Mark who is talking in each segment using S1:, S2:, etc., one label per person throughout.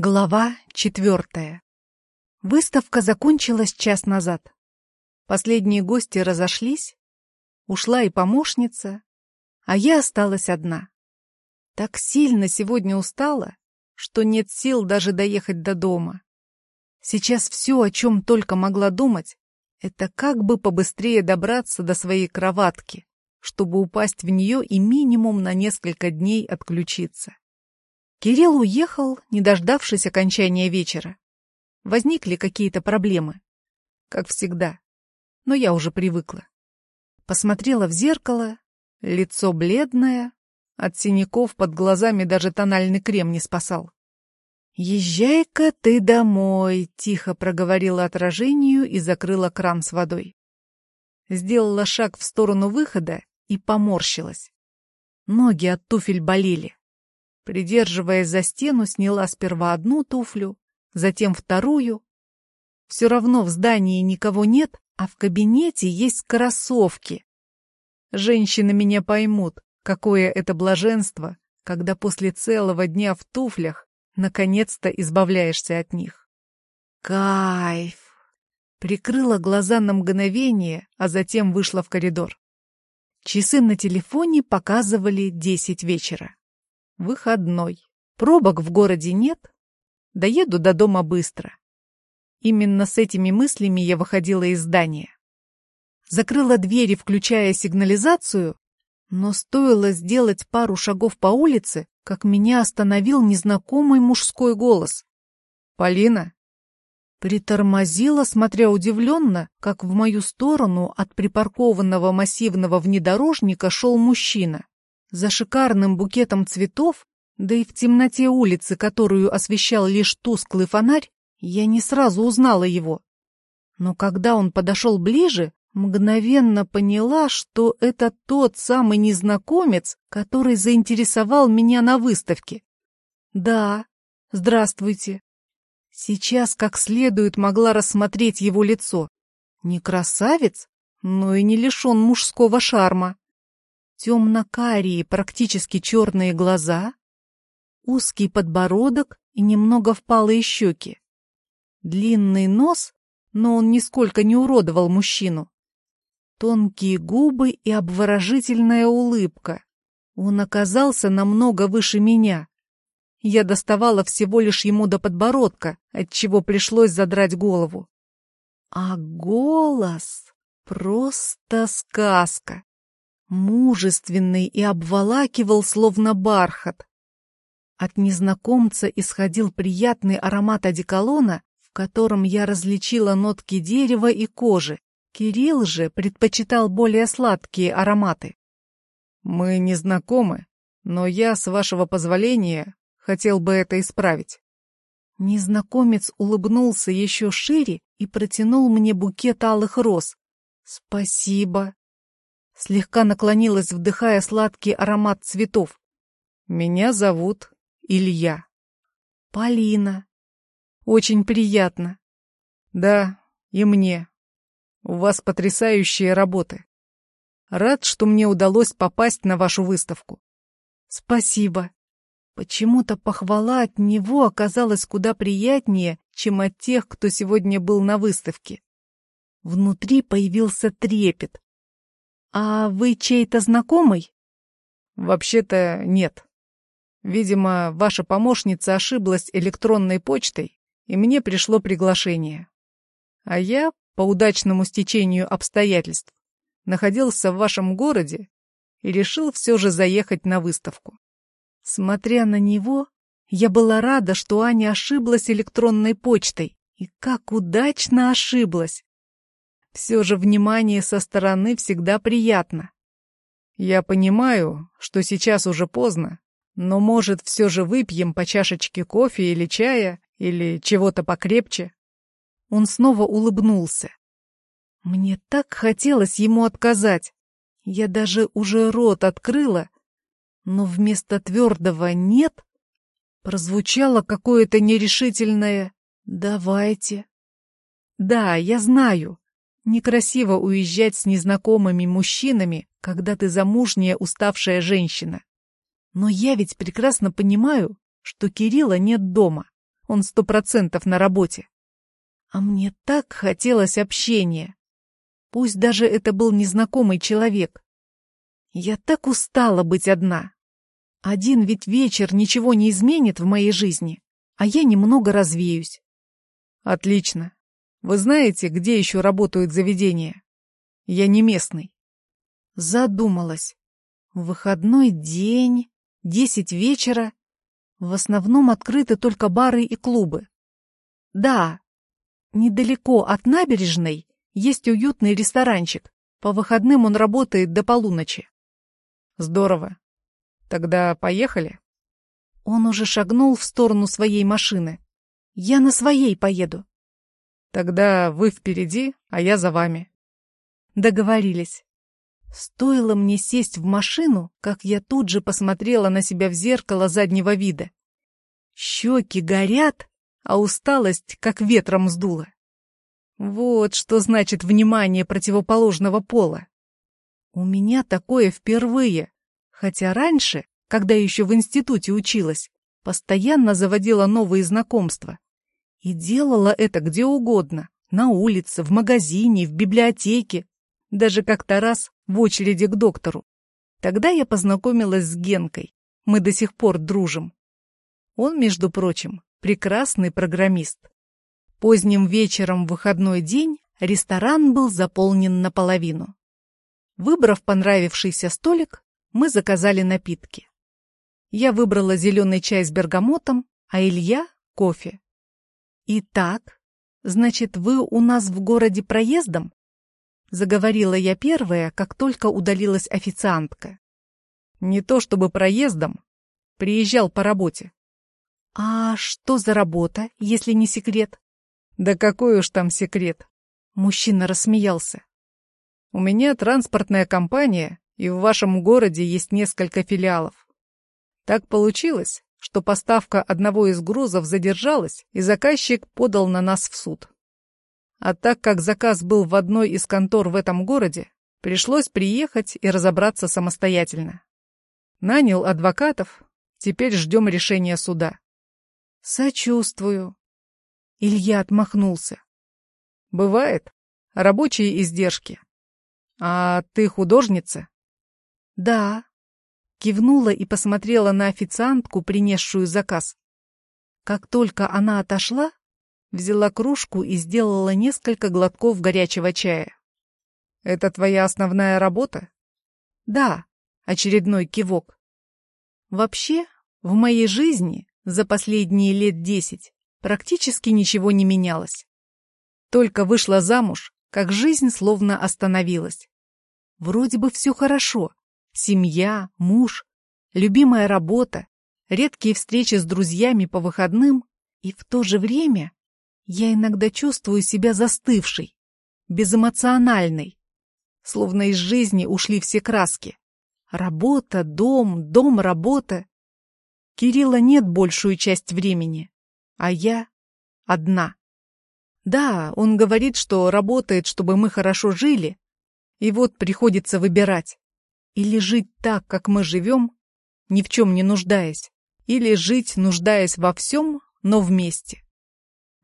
S1: Глава четвертая. Выставка закончилась час назад. Последние гости разошлись, ушла и помощница, а я осталась одна. Так сильно сегодня устала, что нет сил даже доехать до дома. Сейчас все, о чем только могла думать, это как бы побыстрее добраться до своей кроватки, чтобы упасть в нее и минимум на несколько дней отключиться. Кирилл уехал, не дождавшись окончания вечера. Возникли какие-то проблемы. Как всегда. Но я уже привыкла. Посмотрела в зеркало, лицо бледное, от синяков под глазами даже тональный крем не спасал. «Езжай-ка ты домой», — тихо проговорила отражению и закрыла кран с водой. Сделала шаг в сторону выхода и поморщилась. Ноги от туфель болели. Придерживаясь за стену, сняла сперва одну туфлю, затем вторую. Все равно в здании никого нет, а в кабинете есть кроссовки. Женщины меня поймут, какое это блаженство, когда после целого дня в туфлях наконец-то избавляешься от них. Кайф! Прикрыла глаза на мгновение, а затем вышла в коридор. Часы на телефоне показывали десять вечера. Выходной. Пробок в городе нет. Доеду до дома быстро. Именно с этими мыслями я выходила из здания. Закрыла двери, включая сигнализацию, но стоило сделать пару шагов по улице, как меня остановил незнакомый мужской голос. «Полина?» Притормозила, смотря удивленно, как в мою сторону от припаркованного массивного внедорожника шел мужчина. За шикарным букетом цветов, да и в темноте улицы, которую освещал лишь тусклый фонарь, я не сразу узнала его. Но когда он подошел ближе, мгновенно поняла, что это тот самый незнакомец, который заинтересовал меня на выставке. Да, здравствуйте. Сейчас как следует могла рассмотреть его лицо. Не красавец, но и не лишен мужского шарма темно-карие, практически черные глаза, узкий подбородок и немного впалые щеки. Длинный нос, но он нисколько не уродовал мужчину. Тонкие губы и обворожительная улыбка. Он оказался намного выше меня. Я доставала всего лишь ему до подбородка, отчего пришлось задрать голову. А голос — просто сказка мужественный и обволакивал, словно бархат. От незнакомца исходил приятный аромат одеколона, в котором я различила нотки дерева и кожи. Кирилл же предпочитал более сладкие ароматы. «Мы не знакомы, но я, с вашего позволения, хотел бы это исправить». Незнакомец улыбнулся еще шире и протянул мне букет алых роз. «Спасибо», Слегка наклонилась, вдыхая сладкий аромат цветов. «Меня зовут Илья». «Полина». «Очень приятно». «Да, и мне. У вас потрясающие работы. Рад, что мне удалось попасть на вашу выставку». «Спасибо». Почему-то похвала от него оказалась куда приятнее, чем от тех, кто сегодня был на выставке. Внутри появился трепет, «А вы чей-то знакомый?» «Вообще-то нет. Видимо, ваша помощница ошиблась электронной почтой, и мне пришло приглашение. А я, по удачному стечению обстоятельств, находился в вашем городе и решил все же заехать на выставку. Смотря на него, я была рада, что Аня ошиблась электронной почтой. И как удачно ошиблась! Все же внимание со стороны всегда приятно. Я понимаю, что сейчас уже поздно, но, может, все же выпьем по чашечке кофе или чая, или чего-то покрепче?» Он снова улыбнулся. Мне так хотелось ему отказать. Я даже уже рот открыла, но вместо твердого «нет» прозвучало какое-то нерешительное «давайте». Да, я знаю, Некрасиво уезжать с незнакомыми мужчинами, когда ты замужняя уставшая женщина. Но я ведь прекрасно понимаю, что Кирилла нет дома. Он сто процентов на работе. А мне так хотелось общения. Пусть даже это был незнакомый человек. Я так устала быть одна. Один ведь вечер ничего не изменит в моей жизни, а я немного развеюсь. Отлично. Вы знаете, где еще работают заведения? Я не местный. Задумалась. Выходной день, десять вечера. В основном открыты только бары и клубы. Да, недалеко от набережной есть уютный ресторанчик. По выходным он работает до полуночи. Здорово. Тогда поехали? Он уже шагнул в сторону своей машины. Я на своей поеду. Тогда вы впереди, а я за вами. Договорились. Стоило мне сесть в машину, как я тут же посмотрела на себя в зеркало заднего вида. Щеки горят, а усталость как ветром сдула. Вот что значит внимание противоположного пола. У меня такое впервые, хотя раньше, когда еще в институте училась, постоянно заводила новые знакомства. И делала это где угодно, на улице, в магазине, в библиотеке, даже как-то раз в очереди к доктору. Тогда я познакомилась с Генкой. Мы до сих пор дружим. Он, между прочим, прекрасный программист. Поздним вечером в выходной день ресторан был заполнен наполовину. Выбрав понравившийся столик, мы заказали напитки. Я выбрала зеленый чай с бергамотом, а Илья — кофе. «Итак, значит, вы у нас в городе проездом?» Заговорила я первая, как только удалилась официантка. Не то чтобы проездом, приезжал по работе. А что за работа, если не секрет? Да какой уж там секрет. Мужчина рассмеялся. У меня транспортная компания, и в вашем городе есть несколько филиалов. Так получилось, что поставка одного из грузов задержалась, и заказчик подал на нас в суд. А так как заказ был в одной из контор в этом городе, пришлось приехать и разобраться самостоятельно. Нанял адвокатов, теперь ждем решения суда. Сочувствую. Илья отмахнулся. Бывает. Рабочие издержки. А ты художница? Да. Кивнула и посмотрела на официантку, принесшую заказ. Как только она отошла, Взяла кружку и сделала несколько глотков горячего чая. «Это твоя основная работа?» «Да», — очередной кивок. «Вообще, в моей жизни за последние лет десять практически ничего не менялось. Только вышла замуж, как жизнь словно остановилась. Вроде бы все хорошо. Семья, муж, любимая работа, редкие встречи с друзьями по выходным, и в то же время я иногда чувствую себя застывшей, безэмоциональной, словно из жизни ушли все краски. Работа, дом, дом, работа. Кирилла нет большую часть времени, а я одна. Да, он говорит, что работает, чтобы мы хорошо жили, и вот приходится выбирать. Или жить так, как мы живем, ни в чем не нуждаясь, или жить, нуждаясь во всем, но вместе.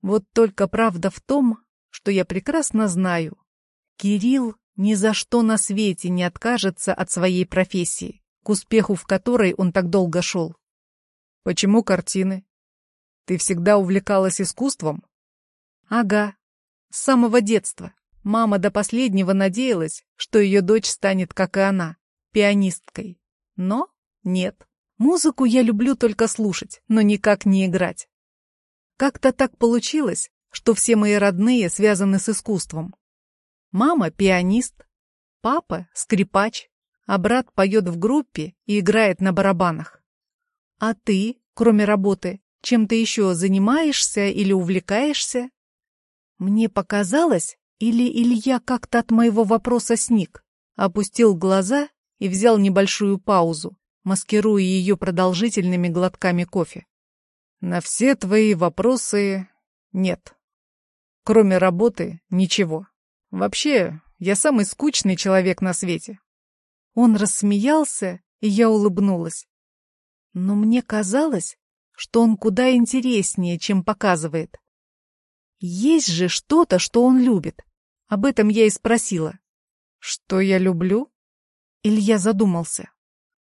S1: Вот только правда в том, что я прекрасно знаю, Кирилл ни за что на свете не откажется от своей профессии, к успеху в которой он так долго шел. Почему картины? Ты всегда увлекалась искусством? Ага, с самого детства. Мама до последнего надеялась, что ее дочь станет, как и она, пианисткой. Но нет. Музыку я люблю только слушать, но никак не играть. Как-то так получилось, что все мои родные связаны с искусством. Мама — пианист, папа — скрипач, а брат поет в группе и играет на барабанах. А ты, кроме работы, чем-то еще занимаешься или увлекаешься? Мне показалось, или Илья как-то от моего вопроса сник, опустил глаза и взял небольшую паузу, маскируя ее продолжительными глотками кофе. На все твои вопросы нет. Кроме работы ничего. Вообще, я самый скучный человек на свете. Он рассмеялся, и я улыбнулась. Но мне казалось, что он куда интереснее, чем показывает. Есть же что-то, что он любит. Об этом я и спросила. Что я люблю? Илья задумался.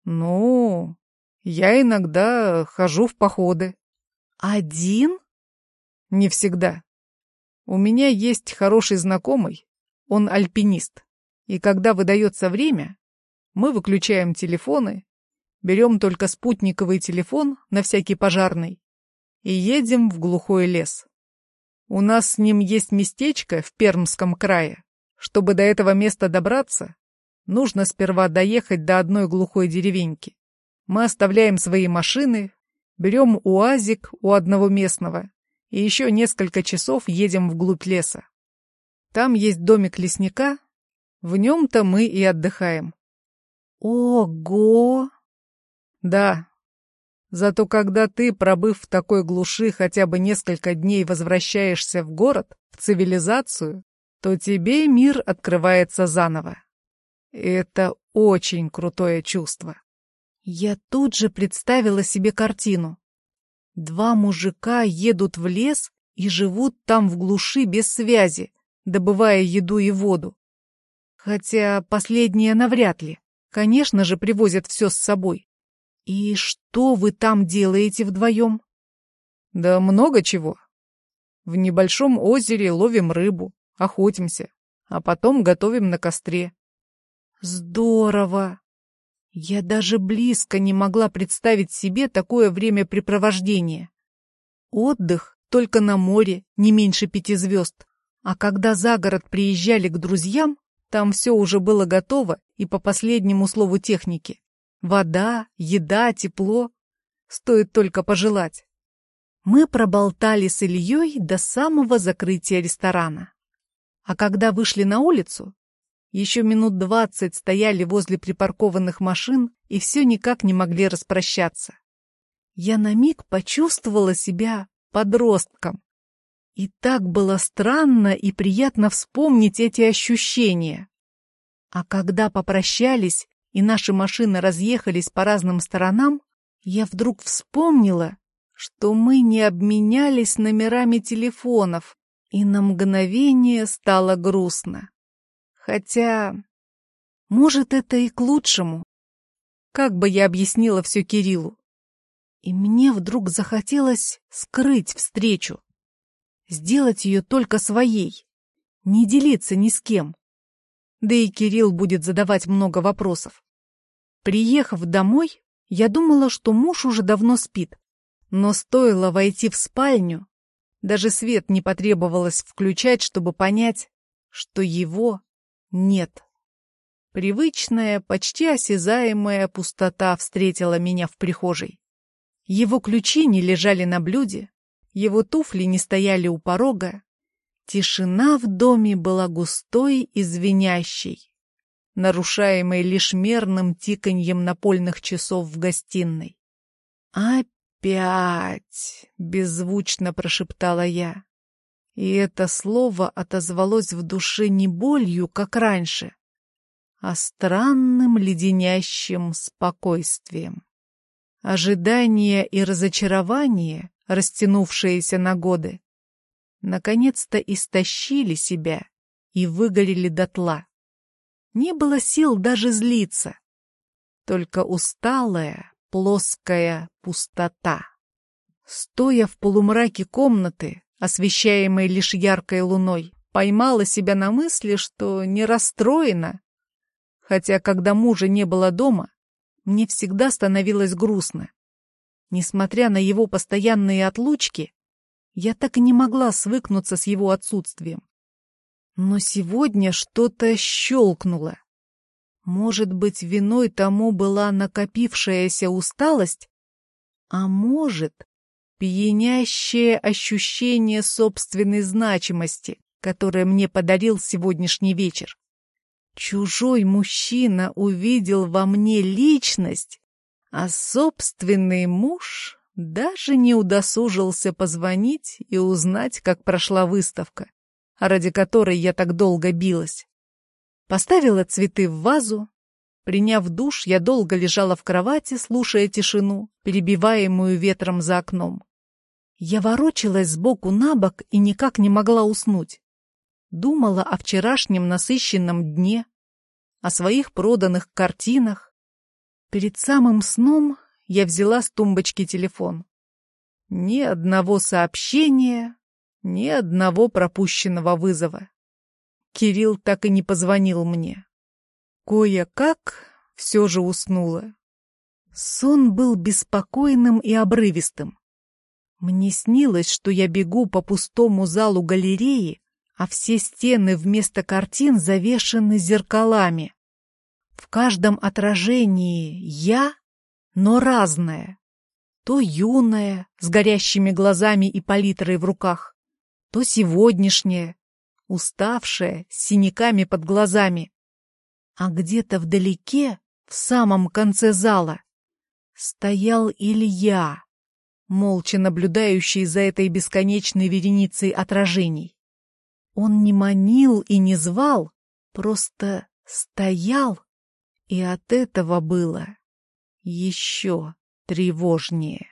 S1: Ну, я иногда хожу в походы. Один? Не всегда. У меня есть хороший знакомый, он альпинист. И когда выдается время, мы выключаем телефоны, берем только спутниковый телефон на всякий пожарный и едем в глухой лес. У нас с ним есть местечко в Пермском крае. Чтобы до этого места добраться, нужно сперва доехать до одной глухой деревеньки. Мы оставляем свои машины, берем уазик у одного местного и еще несколько часов едем вглубь леса. Там есть домик лесника, в нем-то мы и отдыхаем. Ого! Да. Зато когда ты, пробыв в такой глуши хотя бы несколько дней, возвращаешься в город, в цивилизацию, то тебе мир открывается заново. Это очень крутое чувство. Я тут же представила себе картину. Два мужика едут в лес и живут там в глуши без связи, добывая еду и воду. Хотя последнее навряд ли. Конечно же, привозят все с собой. И что вы там делаете вдвоем? Да много чего. В небольшом озере ловим рыбу, охотимся, а потом готовим на костре. Здорово! Я даже близко не могла представить себе такое времяпрепровождение. Отдых только на море, не меньше пяти звезд. А когда за город приезжали к друзьям, там все уже было готово и по последнему слову техники. Вода, еда, тепло. Стоит только пожелать. Мы проболтали с Ильей до самого закрытия ресторана. А когда вышли на улицу, еще минут двадцать стояли возле припаркованных машин и все никак не могли распрощаться. Я на миг почувствовала себя подростком. И так было странно и приятно вспомнить эти ощущения. А когда попрощались и наши машины разъехались по разным сторонам, я вдруг вспомнила, что мы не обменялись номерами телефонов, и на мгновение стало грустно. Хотя, может, это и к лучшему. Как бы я объяснила все Кириллу? И мне вдруг захотелось скрыть встречу, сделать ее только своей, не делиться ни с кем. Да и Кирилл будет задавать много вопросов. Приехав домой, я думала, что муж уже давно спит. Но стоило войти в спальню, даже свет не потребовалось включать, чтобы понять, что его нет. Привычная, почти осязаемая пустота встретила меня в прихожей. Его ключи не лежали на блюде, его туфли не стояли у порога. Тишина в доме была густой и звенящей, нарушаемой лишь мерным тиканьем напольных часов в гостиной. «Опять!» — беззвучно прошептала я. И это слово отозвалось в душе не болью, как раньше, а странным леденящим спокойствием. Ожидание и разочарование, растянувшиеся на годы, наконец-то истощили себя и выгорели дотла. Не было сил даже злиться, только усталая, плоская пустота. Стоя в полумраке комнаты, освещаемой лишь яркой луной, поймала себя на мысли, что не расстроена. Хотя, когда мужа не было дома, мне всегда становилось грустно. Несмотря на его постоянные отлучки, я так и не могла свыкнуться с его отсутствием. Но сегодня что-то щелкнуло. Может быть, виной тому была накопившаяся усталость? А может, пьянящее ощущение собственной значимости, которое мне подарил сегодняшний вечер. Чужой мужчина увидел во мне личность, а собственный муж даже не удосужился позвонить и узнать, как прошла выставка, ради которой я так долго билась. Поставила цветы в вазу, Приняв душ, я долго лежала в кровати, слушая тишину, перебиваемую ветром за окном. Я ворочалась сбоку на бок и никак не могла уснуть. Думала о вчерашнем насыщенном дне, о своих проданных картинах. Перед самым сном я взяла с тумбочки телефон. Ни одного сообщения, ни одного пропущенного вызова. Кирилл так и не позвонил мне. Кое-как все же уснула. Сон был беспокойным и обрывистым. Мне снилось, что я бегу по пустому залу галереи, а все стены вместо картин завешены зеркалами. В каждом отражении я, но разное. То юное, с горящими глазами и палитрой в руках, то сегодняшнее, уставшее, с синяками под глазами. А где-то вдалеке, в самом конце зала, стоял Илья, молча наблюдающий за этой бесконечной вереницей отражений. Он не манил и не звал, просто стоял, и от этого было еще тревожнее.